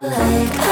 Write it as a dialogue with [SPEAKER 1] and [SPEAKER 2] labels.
[SPEAKER 1] Like